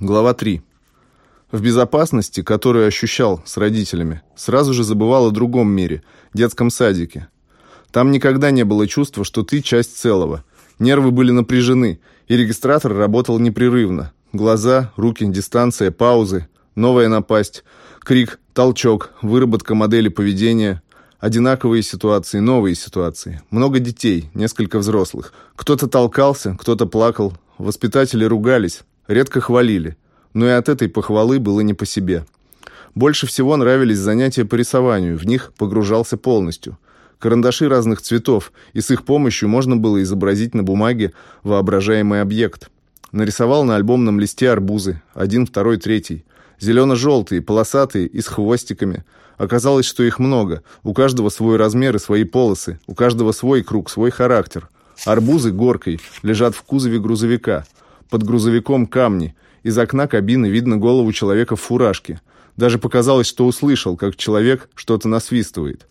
Глава 3. В безопасности, которую ощущал с родителями, сразу же забывал о другом мире, детском садике. Там никогда не было чувства, что ты часть целого. Нервы были напряжены, и регистратор работал непрерывно. Глаза, руки, дистанция, паузы, новая напасть, крик, толчок, выработка модели поведения, одинаковые ситуации, новые ситуации. Много детей, несколько взрослых. Кто-то толкался, кто-то плакал, воспитатели ругались, редко хвалили. Но и от этой похвалы было не по себе. Больше всего нравились занятия по рисованию, в них погружался полностью. Карандаши разных цветов, и с их помощью можно было изобразить на бумаге воображаемый объект. Нарисовал на альбомном листе арбузы, один, второй, третий. Зелено-желтые, полосатые и с хвостиками. Оказалось, что их много. У каждого свой размер и свои полосы. У каждого свой круг, свой характер. Арбузы горкой лежат в кузове грузовика. Под грузовиком камни. Из окна кабины видно голову человека в фуражке. Даже показалось, что услышал, как человек что-то насвистывает.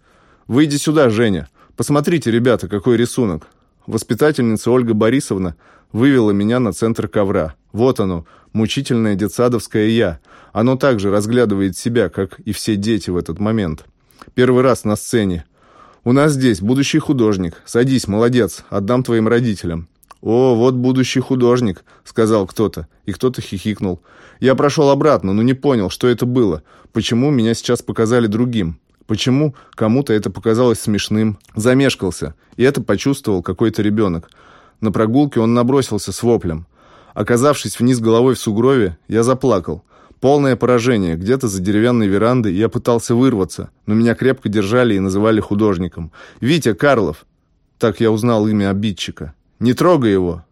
«Выйди сюда, Женя. Посмотрите, ребята, какой рисунок». Воспитательница Ольга Борисовна вывела меня на центр ковра. Вот оно, мучительное детсадовское «я». Оно также разглядывает себя, как и все дети в этот момент. Первый раз на сцене. «У нас здесь будущий художник. Садись, молодец, отдам твоим родителям». «О, вот будущий художник», — сказал кто-то, и кто-то хихикнул. Я прошел обратно, но не понял, что это было, почему меня сейчас показали другим, почему кому-то это показалось смешным. Замешкался, и это почувствовал какой-то ребенок. На прогулке он набросился с воплем. Оказавшись вниз головой в сугрове, я заплакал. Полное поражение. Где-то за деревянной верандой я пытался вырваться, но меня крепко держали и называли художником. «Витя Карлов!» Так я узнал имя обидчика. «Не трогай его!»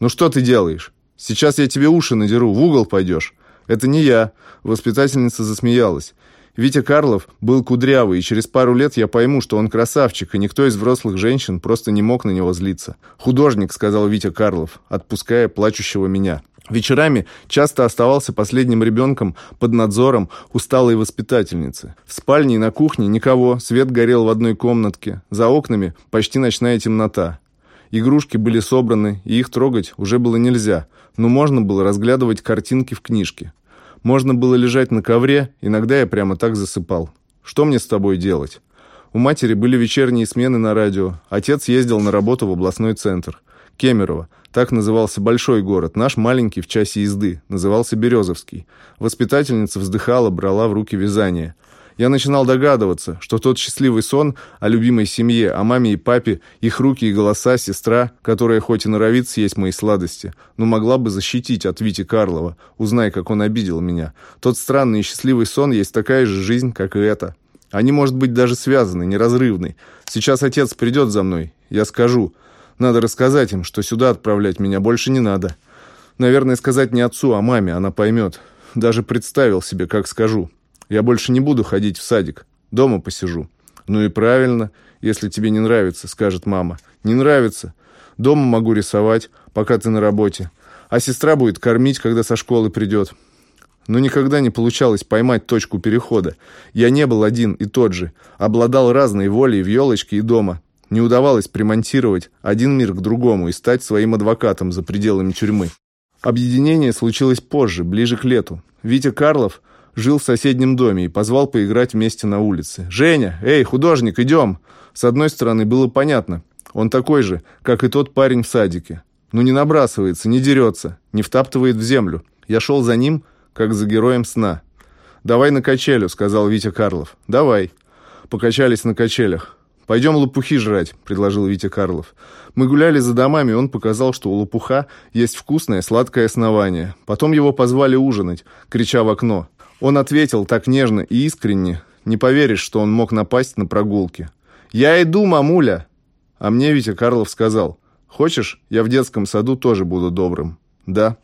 «Ну что ты делаешь? Сейчас я тебе уши надеру, в угол пойдешь!» «Это не я!» Воспитательница засмеялась. Витя Карлов был кудрявый, и через пару лет я пойму, что он красавчик, и никто из взрослых женщин просто не мог на него злиться. «Художник», — сказал Витя Карлов, отпуская плачущего меня. Вечерами часто оставался последним ребенком под надзором усталой воспитательницы. В спальне и на кухне никого, свет горел в одной комнатке, за окнами почти ночная темнота. Игрушки были собраны, и их трогать уже было нельзя, но можно было разглядывать картинки в книжке. Можно было лежать на ковре, иногда я прямо так засыпал. Что мне с тобой делать? У матери были вечерние смены на радио. Отец ездил на работу в областной центр. Кемерово. Так назывался большой город. Наш маленький в часе езды. Назывался Березовский. Воспитательница вздыхала, брала в руки вязание. Я начинал догадываться, что тот счастливый сон о любимой семье, о маме и папе, их руки и голоса, сестра, которая хоть и норовит съесть мои сладости, но могла бы защитить от Вити Карлова, узнай, как он обидел меня. Тот странный и счастливый сон есть такая же жизнь, как и эта. Они, может быть, даже связаны, неразрывны. Сейчас отец придет за мной, я скажу. Надо рассказать им, что сюда отправлять меня больше не надо. Наверное, сказать не отцу, а маме, она поймет. Даже представил себе, как скажу. Я больше не буду ходить в садик. Дома посижу. Ну и правильно, если тебе не нравится, скажет мама. Не нравится. Дома могу рисовать, пока ты на работе. А сестра будет кормить, когда со школы придет. Но никогда не получалось поймать точку перехода. Я не был один и тот же. Обладал разной волей в елочке и дома. Не удавалось примонтировать один мир к другому и стать своим адвокатом за пределами тюрьмы. Объединение случилось позже, ближе к лету. Витя Карлов жил в соседнем доме и позвал поиграть вместе на улице. «Женя! Эй, художник, идем!» С одной стороны, было понятно. Он такой же, как и тот парень в садике. Но не набрасывается, не дерется, не втаптывает в землю. Я шел за ним, как за героем сна. «Давай на качелю», — сказал Витя Карлов. «Давай». Покачались на качелях. «Пойдем лопухи жрать», — предложил Витя Карлов. Мы гуляли за домами, и он показал, что у лопуха есть вкусное сладкое основание. Потом его позвали ужинать, крича в окно. Он ответил так нежно и искренне, не поверишь, что он мог напасть на прогулке. «Я иду, мамуля!» А мне Витя Карлов сказал, «Хочешь, я в детском саду тоже буду добрым?» «Да».